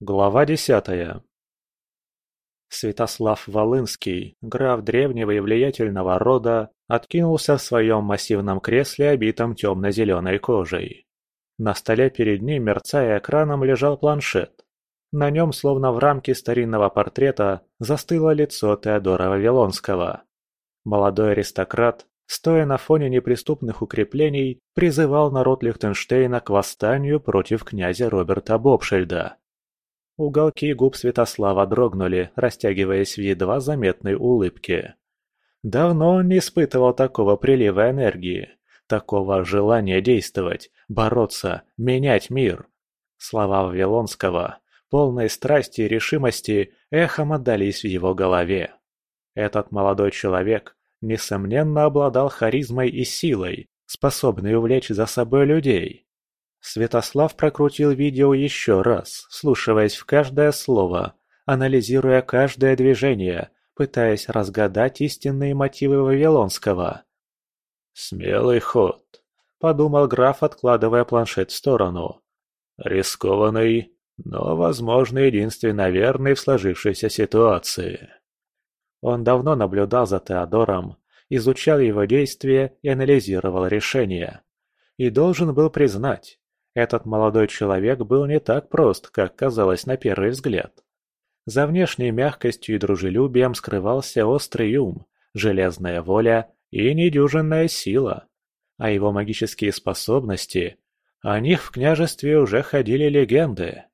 Глава десятая Святослав Волынский, граф древнего и влиятельного рода, откинулся в своем массивном кресле, обитом темно-зеленой кожей. На столе перед ним, мерцая экраном, лежал планшет. На нем, словно в рамке старинного портрета, застыло лицо Теодора Вавилонского. Молодой аристократ, стоя на фоне неприступных укреплений, призывал народ Лихтенштейна к восстанию против князя Роберта Бобшельда. Уголки губ Святослава дрогнули, растягиваясь в едва заметной улыбке. Давно он не испытывал такого прилива энергии, такого желания действовать, бороться, менять мир. Слова Вавилонского, полные страсти и решимости, эхом отдались в его голове. Этот молодой человек, несомненно, обладал харизмой и силой, способной увлечь за собой людей. Святослав прокрутил видео еще раз, слушаясь в каждое слово, анализируя каждое движение, пытаясь разгадать истинные мотивы Вавилонского. «Смелый ход», — подумал граф, откладывая планшет в сторону. «Рискованный, но, возможно, единственно верный в сложившейся ситуации». Он давно наблюдал за Теодором, изучал его действия и анализировал решения. И должен был признать, этот молодой человек был не так прост, как казалось на первый взгляд. За внешней мягкостью и дружелюбием скрывался острый ум, железная воля и недюжинная сила. А его магические способности, о них в княжестве уже ходили легенды.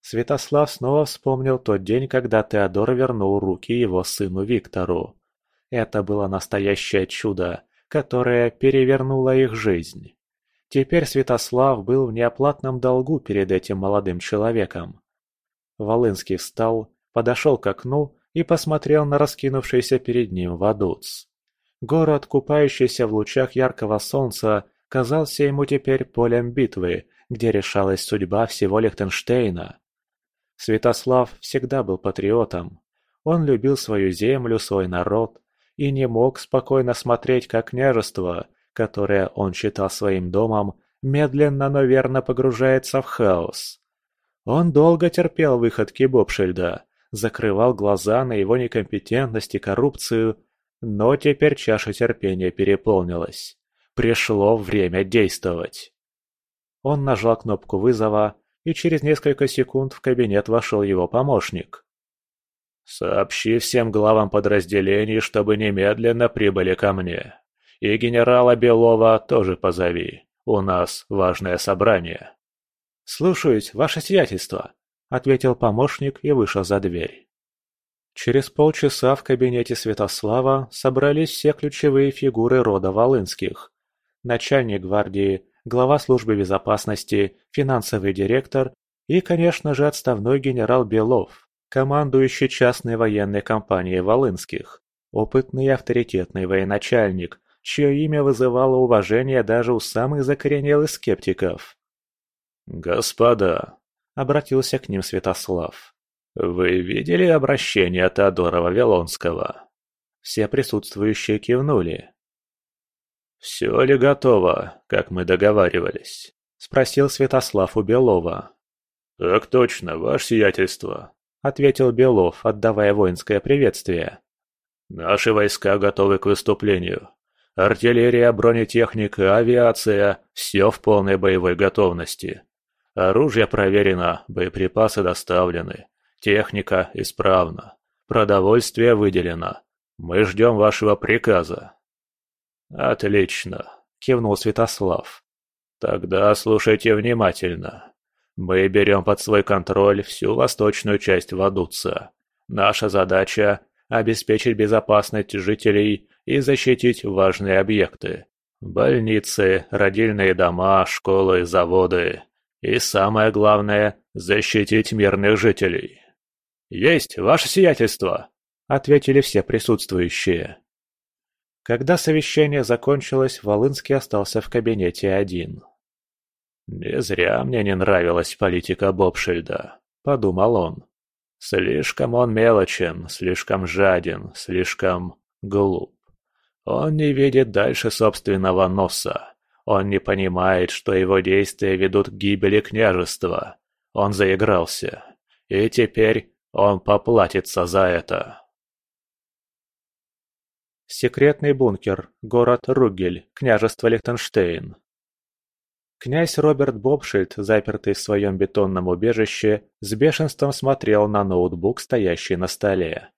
Святослав снова вспомнил тот день, когда Теодор вернул руки его сыну Виктору. Это было настоящее чудо, которое перевернуло их жизнь. Теперь Святослав был в неоплатном долгу перед этим молодым человеком. Волынский встал, подошел к окну и посмотрел на раскинувшийся перед ним Вадуц. Город, купающийся в лучах яркого солнца, казался ему теперь полем битвы, где решалась судьба всего Лихтенштейна. Святослав всегда был патриотом. Он любил свою землю, свой народ и не мог спокойно смотреть, как княжество, которое он считал своим домом, медленно, но верно погружается в хаос. Он долго терпел выходки Бобшильда, закрывал глаза на его некомпетентность и коррупцию, но теперь чаша терпения переполнилась. Пришло время действовать. Он нажал кнопку вызова, и через несколько секунд в кабинет вошел его помощник. «Сообщи всем главам подразделений, чтобы немедленно прибыли ко мне», и генерала Белова тоже позови. У нас важное собрание». «Слушаюсь, ваше сиятельство», — ответил помощник и вышел за дверь. Через полчаса в кабинете Святослава собрались все ключевые фигуры рода Волынских. Начальник гвардии, глава службы безопасности, финансовый директор и, конечно же, отставной генерал Белов, командующий частной военной компанией Волынских, опытный и авторитетный военачальник, чье имя вызывало уважение даже у самых закоренелых скептиков. «Господа», — обратился к ним Святослав, — «вы видели обращение Теодора Вавилонского?» Все присутствующие кивнули. «Все ли готово, как мы договаривались?» — спросил Святослав у Белова. «Так точно, ваше сиятельство», — ответил Белов, отдавая воинское приветствие. «Наши войска готовы к выступлению. Артиллерия, бронетехника, авиация – все в полной боевой готовности. Оружие проверено, боеприпасы доставлены, техника исправна, продовольствие выделено. Мы ждем вашего приказа. Отлично, кивнул Святослав. Тогда слушайте внимательно. Мы берем под свой контроль всю восточную часть Вадуца. Наша задача – обеспечить безопасность жителей и защитить важные объекты. Больницы, родильные дома, школы, заводы. И самое главное – защитить мирных жителей. «Есть, ваше сиятельство!» – ответили все присутствующие. Когда совещание закончилось, Волынский остался в кабинете один. «Не зря мне не нравилась политика Бобшильда», – подумал он. «Слишком он мелочен, слишком жаден, слишком глуп. Он не видит дальше собственного носа. Он не понимает, что его действия ведут к гибели княжества. Он заигрался. И теперь он поплатится за это. Секретный бункер, город Ругель, княжество Лихтенштейн. Князь Роберт Бобшильд, запертый в своем бетонном убежище, с бешенством смотрел на ноутбук, стоящий на столе.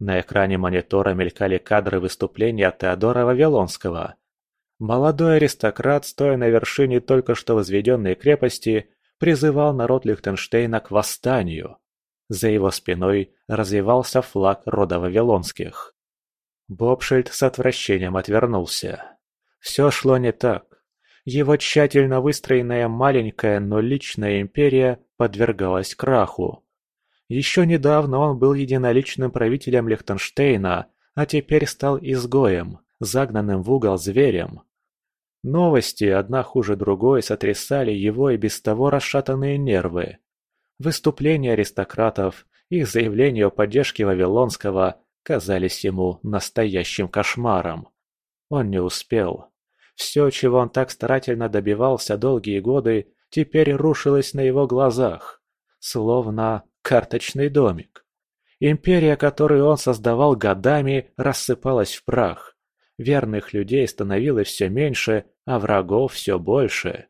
На экране монитора мелькали кадры выступления Теодора Вавилонского. Молодой аристократ, стоя на вершине только что возведенной крепости, призывал народ Лихтенштейна к восстанию. За его спиной развивался флаг рода Вавилонских. Бобшильд с отвращением отвернулся. Все шло не так. Его тщательно выстроенная маленькая, но личная империя подвергалась краху. Еще недавно он был единоличным правителем Лихтенштейна, а теперь стал изгоем, загнанным в угол зверем. Новости, одна хуже другой, сотрясали его и без того расшатанные нервы. Выступления аристократов, их заявления о поддержке Вавилонского казались ему настоящим кошмаром. Он не успел. Все, чего он так старательно добивался долгие годы, теперь рушилось на его глазах, словно карточный домик. Империя, которую он создавал годами, рассыпалась в прах. Верных людей становилось все меньше, а врагов все больше.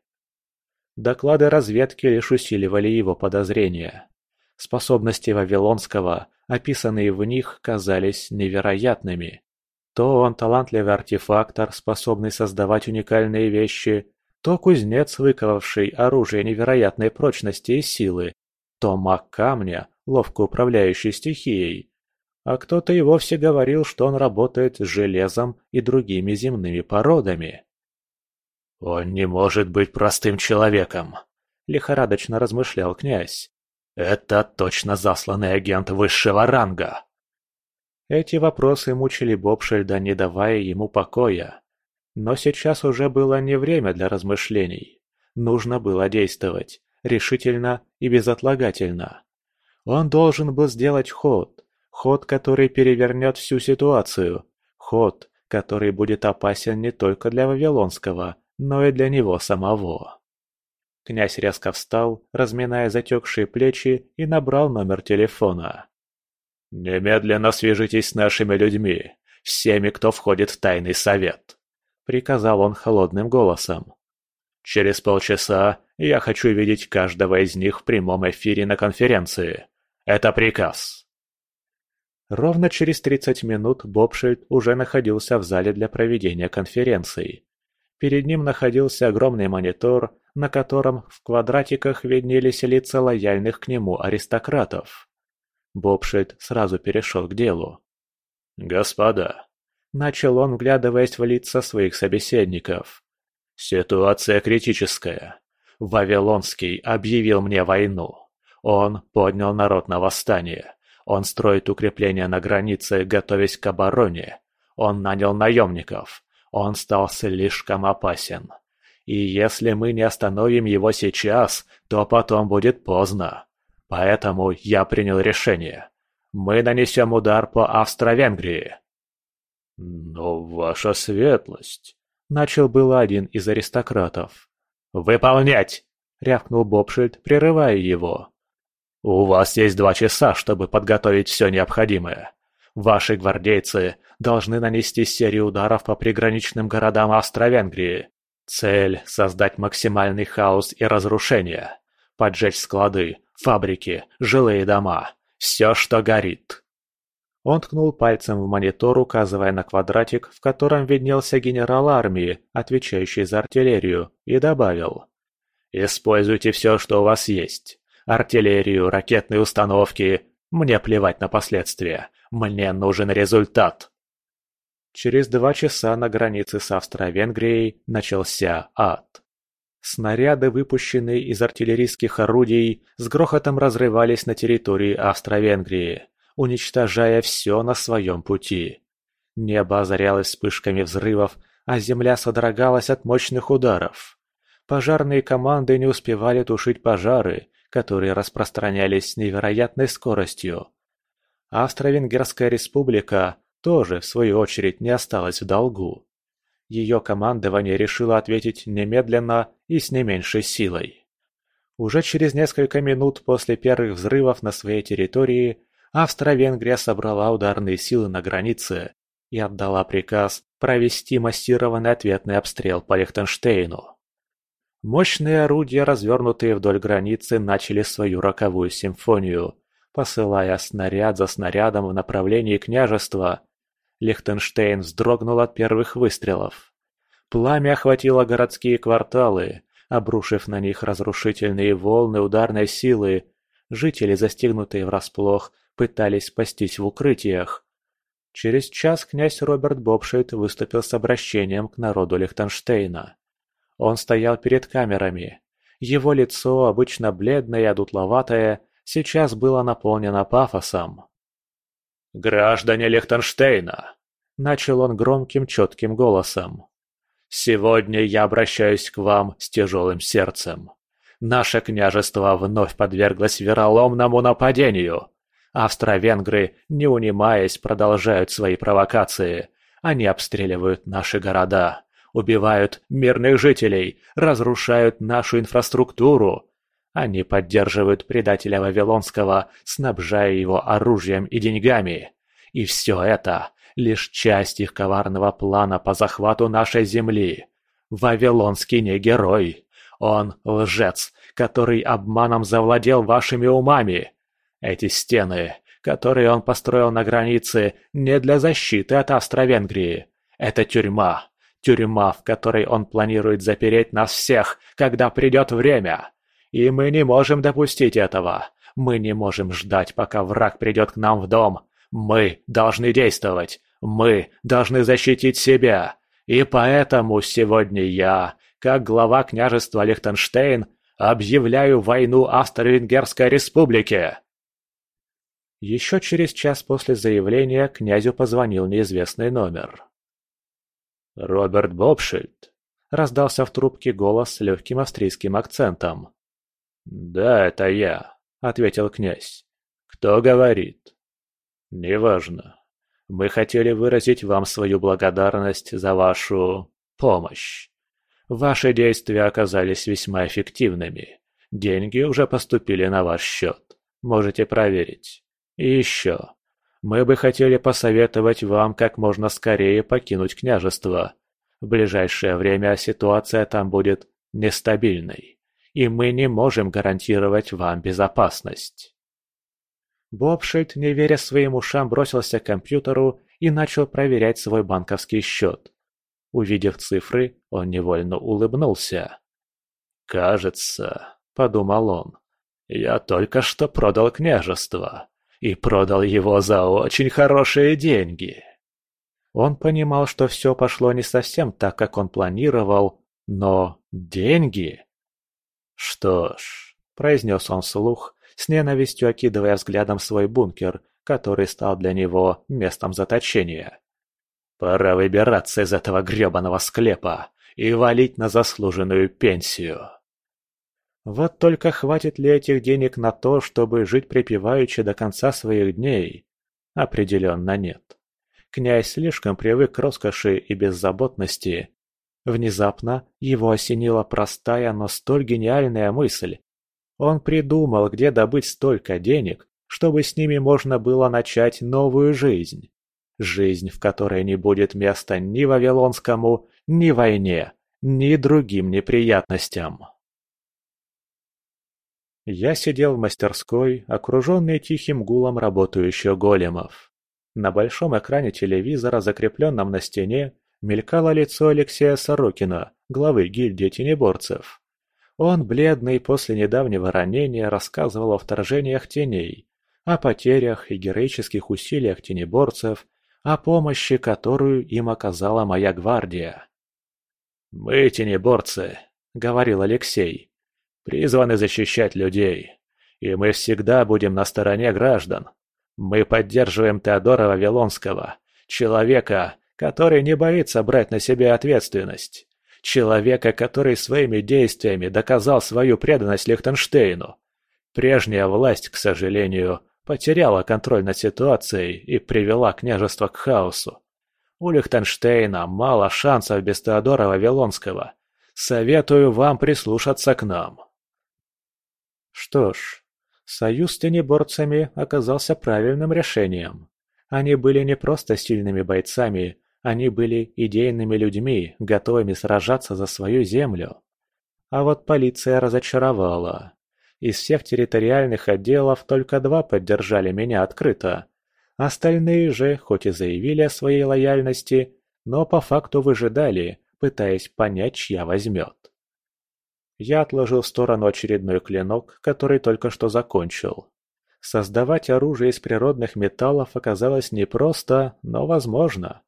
Доклады разведки лишь усиливали его подозрения. Способности Вавилонского, описанные в них, казались невероятными. То он талантливый артефактор, способный создавать уникальные вещи, то кузнец, выковавший оружие невероятной прочности и силы, то маг камня, ловко управляющий стихией. А кто-то и вовсе говорил, что он работает с железом и другими земными породами. «Он не может быть простым человеком», — лихорадочно размышлял князь. Это точно засланный агент высшего ранга. Эти вопросы мучили Бобшельда, не давая ему покоя. Но сейчас уже было не время для размышлений. Нужно было действовать, решительно и безотлагательно. Он должен был сделать ход, ход, который перевернет всю ситуацию, ход, который будет опасен не только для Вавилонского, но и для него самого. Князь резко встал, разминая затекшие плечи, и набрал номер телефона. «Немедленно свяжитесь с нашими людьми, всеми, кто входит в тайный совет», — приказал он холодным голосом. «Через полчаса я хочу видеть каждого из них в прямом эфире на конференции. Это приказ». Ровно через 30 минут Бобшильд уже находился в зале для проведения конференции. Перед ним находился огромный монитор, на котором в квадратиках виднелись лица лояльных к нему аристократов. Бобшильд сразу перешел к делу. «Господа», — начал он, вглядываясь в лица своих собеседников, — «ситуация критическая. Вавилонский объявил мне войну. Он поднял народ на восстание. Он строит укрепления на границе, готовясь к обороне. Он нанял наемников. Он стал слишком опасен. И если мы не остановим его сейчас, то потом будет поздно. Поэтому я принял решение. Мы нанесем удар по Австро-Венгрии. «Но ваша светлость...» — начал был один из аристократов. «Выполнять!» — рявкнул Бобшильд, прерывая его. «У вас есть два часа, чтобы подготовить все необходимое. Ваши гвардейцы должны нанести серию ударов по приграничным городам Австро-Венгрии. Цель – создать максимальный хаос и разрушение. Поджечь склады, фабрики, жилые дома. Все, что горит. Он ткнул пальцем в монитор, указывая на квадратик, в котором виднелся генерал армии, отвечающий за артиллерию, и добавил. «Используйте все, что у вас есть. Артиллерию, ракетные установки. Мне плевать на последствия. Мне нужен результат». Через два часа на границе с Австро-Венгрией начался ад. Снаряды, выпущенные из артиллерийских орудий, с грохотом разрывались на территории Австро-Венгрии, уничтожая все на своем пути. Небо озарялось вспышками взрывов, а земля содрогалась от мощных ударов. Пожарные команды не успевали тушить пожары, которые распространялись с невероятной скоростью. Австро-Венгерская республика тоже, в свою очередь, не осталась в долгу. Ее командование решило ответить немедленно и с не меньшей силой. Уже через несколько минут после первых взрывов на своей территории Австро-Венгрия собрала ударные силы на границе и отдала приказ провести массированный ответный обстрел по Лихтенштейну. Мощные орудия, развернутые вдоль границы, начали свою роковую симфонию, посылая снаряд за снарядом в направлении княжества. Лихтенштейн вздрогнул от первых выстрелов. Пламя охватило городские кварталы, обрушив на них разрушительные волны ударной силы. Жители, застигнутые врасплох, пытались спастись в укрытиях. Через час князь Роберт Бобшейд выступил с обращением к народу Лихтенштейна. Он стоял перед камерами. Его лицо, обычно бледное и одутловатое, сейчас было наполнено пафосом. «Граждане Лихтенштейна!» – начал он громким четким голосом. «Сегодня я обращаюсь к вам с тяжелым сердцем. Наше княжество вновь подверглось вероломному нападению. Австро-венгры, не унимаясь, продолжают свои провокации. Они обстреливают наши города, убивают мирных жителей, разрушают нашу инфраструктуру. Они поддерживают предателя Вавилонского, снабжая его оружием и деньгами. И все это – лишь часть их коварного плана по захвату нашей земли. Вавилонский не герой. Он лжец, который обманом завладел вашими умами. Эти стены, которые он построил на границе, не для защиты от Австро-Венгрии. Это тюрьма. Тюрьма, в которой он планирует запереть нас всех, когда придет время. И мы не можем допустить этого. Мы не можем ждать, пока враг придет к нам в дом. Мы должны действовать. Мы должны защитить себя. И поэтому сегодня я, как глава княжества Лихтенштейн, объявляю войну Австро-Венгерской республике. Еще через час после заявления князю позвонил неизвестный номер. «Роберт Бобшильд?» – раздался в трубке голос с легким австрийским акцентом. «Да, это я», – ответил князь. «Кто говорит?» «Неважно. Мы хотели выразить вам свою благодарность за вашу... помощь. Ваши действия оказались весьма эффективными. Деньги уже поступили на ваш счет. Можете проверить. И еще. Мы бы хотели посоветовать вам как можно скорее покинуть княжество. В ближайшее время ситуация там будет нестабильной, и мы не можем гарантировать вам безопасность. Бобшильд, не веря своим ушам, бросился к компьютеру и начал проверять свой банковский счет. Увидев цифры, он невольно улыбнулся. «Кажется», — подумал он, — «я только что продал княжество и продал его за очень хорошие деньги. Он понимал, что все пошло не совсем так, как он планировал, но деньги... «Что ж», — произнес он вслух, с ненавистью окидывая взглядом свой бункер, который стал для него местом заточения. «Пора выбираться из этого грёбаного склепа и валить на заслуженную пенсию». Вот только хватит ли этих денег на то, чтобы жить припеваючи до конца своих дней? Определенно нет. Князь слишком привык к роскоши и беззаботности. Внезапно его осенила простая, но столь гениальная мысль. Он придумал, где добыть столько денег, чтобы с ними можно было начать новую жизнь. Жизнь, в которой не будет места ни Вавилонскому, ни войне, ни другим неприятностям. Я сидел в мастерской, окруженный тихим гулом работающих големов. На большом экране телевизора, закрепленном на стене, мелькало лицо Алексея Сорокина, главы гильдии тенеборцев. Он, бледный после недавнего ранения, рассказывал о вторжениях теней, о потерях и героических усилиях тенеборцев, о помощи, которую им оказала моя гвардия. «Мы тенеборцы», — говорил Алексей призваны защищать людей. И мы всегда будем на стороне граждан. Мы поддерживаем Теодора Вавилонского, человека, который не боится брать на себя ответственность. Человека, который своими действиями доказал свою преданность Лихтенштейну. Прежняя власть, к сожалению, потеряла контроль над ситуацией и привела княжество к хаосу. У Лихтенштейна мало шансов без Теодора Вавилонского. Советую вам прислушаться к нам. Что ж, союз с тенеборцами оказался правильным решением. Они были не просто сильными бойцами, они были идейными людьми, готовыми сражаться за свою землю. А вот полиция разочаровала. Из всех территориальных отделов только два поддержали меня открыто. Остальные же, хоть и заявили о своей лояльности, но по факту выжидали, пытаясь понять, чья возьмет. Я отложил в сторону очередной клинок, который только что закончил. Создавать оружие из природных металлов оказалось непросто, но возможно.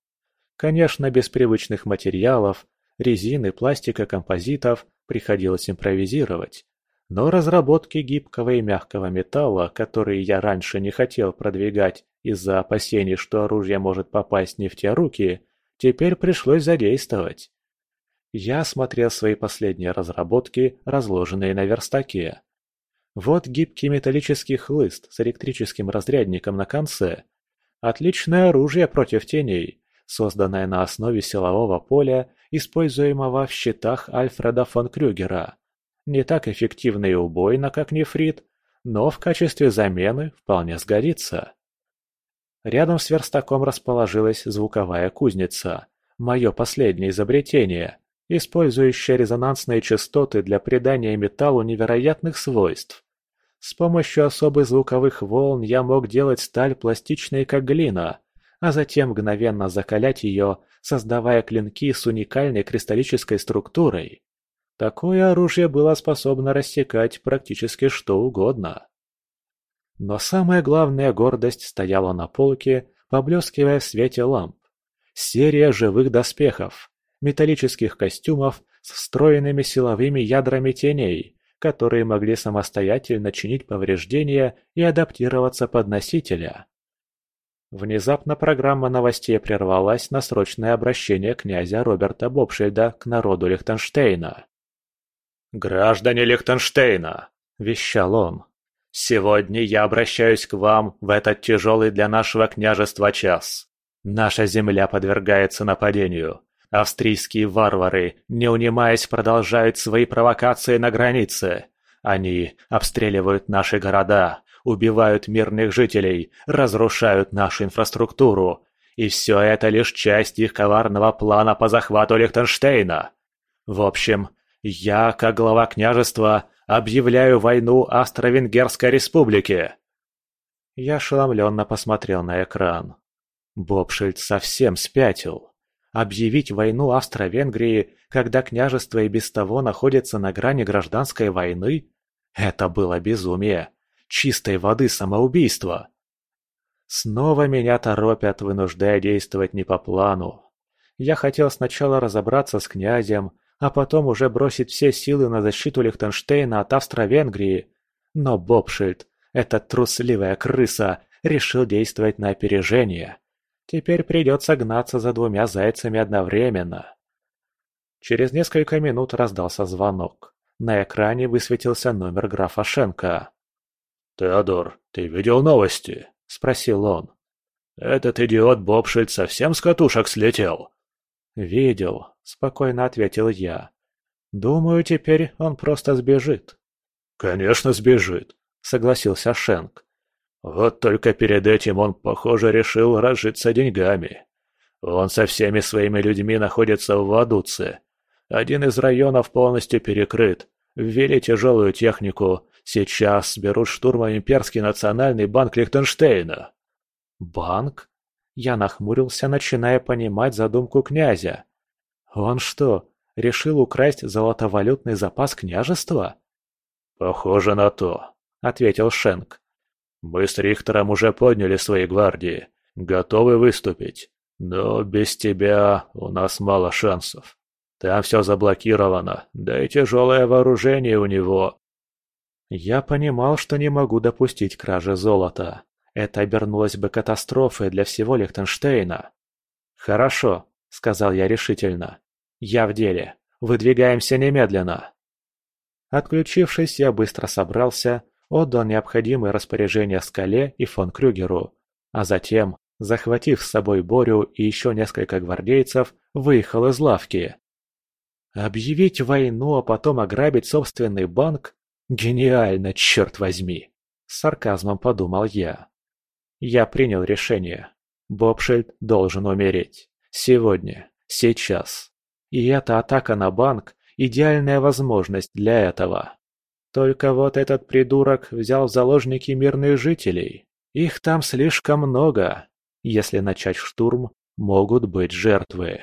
Конечно, без привычных материалов, резины, пластика, композитов приходилось импровизировать. Но разработки гибкого и мягкого металла, которые я раньше не хотел продвигать из-за опасений, что оружие может попасть не в те руки, теперь пришлось задействовать. Я смотрел свои последние разработки, разложенные на верстаке. Вот гибкий металлический хлыст с электрическим разрядником на конце. Отличное оружие против теней, созданное на основе силового поля, используемого в щитах Альфреда фон Крюгера. Не так эффективно и убойно, как нефрит, но в качестве замены вполне сгодится. Рядом с верстаком расположилась звуковая кузница, мое последнее изобретение, использующее резонансные частоты для придания металлу невероятных свойств. С помощью особых звуковых волн я мог делать сталь пластичной как глина, а затем мгновенно закалять ее, создавая клинки с уникальной кристаллической структурой. Такое оружие было способно рассекать практически что угодно. Но самая главная гордость стояла на полке, поблескивая в свете ламп. Серия живых доспехов, металлических костюмов с встроенными силовыми ядрами теней, которые могли самостоятельно чинить повреждения и адаптироваться под носителя. Внезапно программа новостей прервалась на срочное обращение князя Роберта Бобшильда к народу Лихтенштейна. «Граждане Лихтенштейна!» – вещал он. «Сегодня я обращаюсь к вам в этот тяжелый для нашего княжества час. Наша земля подвергается нападению. Австрийские варвары, не унимаясь, продолжают свои провокации на границе. Они обстреливают наши города, убивают мирных жителей, разрушают нашу инфраструктуру. И все это лишь часть их коварного плана по захвату Лихтенштейна. В общем, я, как глава княжества, объявляю войну Австро-Венгерской республике. Я ошеломленно посмотрел на экран. Бобшильд совсем спятил. Объявить войну Австро-Венгрии, когда княжество и без того находится на грани гражданской войны? Это было безумие чистой воды самоубийство. Снова меня торопят, вынуждая действовать не по плану. Я хотел сначала разобраться с князем, а потом уже бросить все силы на защиту Лихтенштейна от Австро-Венгрии. Но Бобшильд, эта трусливая крыса, решил действовать на опережение. Теперь придется гнаться за двумя зайцами одновременно. Через несколько минут раздался звонок. На экране высветился номер графа Шенка. «Теодор, ты видел новости?» – спросил он. «Этот идиот Бобшильд совсем с катушек слетел?» «Видел», – спокойно ответил я. «Думаю, теперь он просто сбежит». «Конечно сбежит», – согласился Шенк. «Вот только перед этим он, похоже, решил разжиться деньгами. Он со всеми своими людьми находится в Вадуце. Один из районов полностью перекрыт. Ввели тяжелую технику, Сейчас берут штурмом Имперский национальный банк Лихтенштейна. Банк? Я нахмурился, начиная понимать задумку князя. Он что, решил украсть золотовалютный запас княжества? Похоже на то, ответил Шенк. Мы с Рихтером уже подняли свои гвардии, готовы выступить. Но без тебя у нас мало шансов. Там все заблокировано, да и тяжелое вооружение у него. Я понимал, что не могу допустить кражи золота. Это обернулось бы катастрофой для всего Лихтенштейна. «Хорошо», — сказал я решительно. «Я в деле. Выдвигаемся немедленно». Отключившись, я быстро собрался, отдал необходимые распоряжения Скале и фон Крюгеру, а затем, захватив с собой Борю и еще несколько гвардейцев, выехал из лавки. Объявить войну, а потом ограбить собственный банк Гениально, черт возьми! С сарказмом подумал я. Я принял решение. Бобшильд должен умереть. Сегодня. Сейчас. И эта атака на банк – идеальная возможность для этого. Только вот этот придурок взял в заложники мирных жителей. Их там слишком много. Если начать штурм, могут быть жертвы.